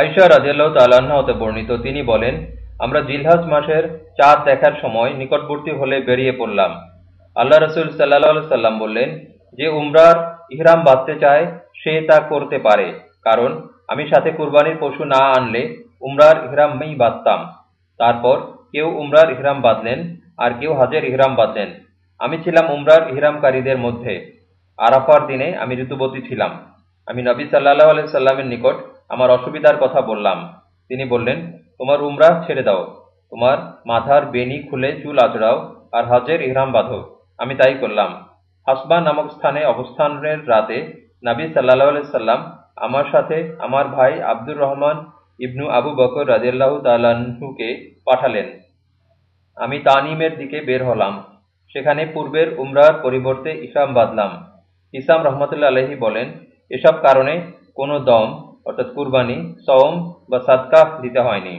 আইসা রাজিয়াল্লাহ তাল্লাহ্ন বর্ণিত, তিনি বলেন, আমরা জিলহাজ মাসের চাঁদ দেখার সময় নিকটবর্তী হলে বেরিয়ে পড়লাম। আল্লাহ রসুল সাল্লাহ সাল্লাম বললেন, যে উমরার ইহরাম বাঁধতে চায়, সে তা করতে পারে। কারণ, আমি সাথে কুরবানির পশু না আনলে উমরার ইহরামই বাঁধতাম। তারপর কেউ উমরার ইহরাম বাঁধলেন, আর কেউ হাজের ইহরাম বাঁধলেন। আমি ছিলাম উমরার ইহরামকারীদের মধ্যে। আরাফার দিনে আমি ঋতুবতী ছিলাম। আমি নবী সাল্লাহ আলাই সাল্লামের নিকট আমার অসুবিধার কথা বললাম। তিনি বললেন, তোমার উমরা ছেড়ে দাও। তোমার মাথার বেনি খুলে চুল আঁচড়াও আর হজের ইহরাম বাঁধো। আমি তাই করলাম। হাসবা নামক স্থানে অবস্থানের রাতে নবী সাল্লাহ সাল্লাম আমার সাথে আমার ভাই আব্দুর রহমান ইবনু আবু বকর রাজিয়াল্লাহ তাল্লাহ্নকে পাঠালেন। আমি তানিমের দিকে বের হলাম। সেখানে পূর্বের উমরার পরিবর্তে ইসলাম বাঁধলাম। ইসাম রহমতুল্লা আলহি বলেন, এসব কারণে কোনো দম অর্থাৎ কুরবানি সওম বা সাদকাহ দিতে হয়নি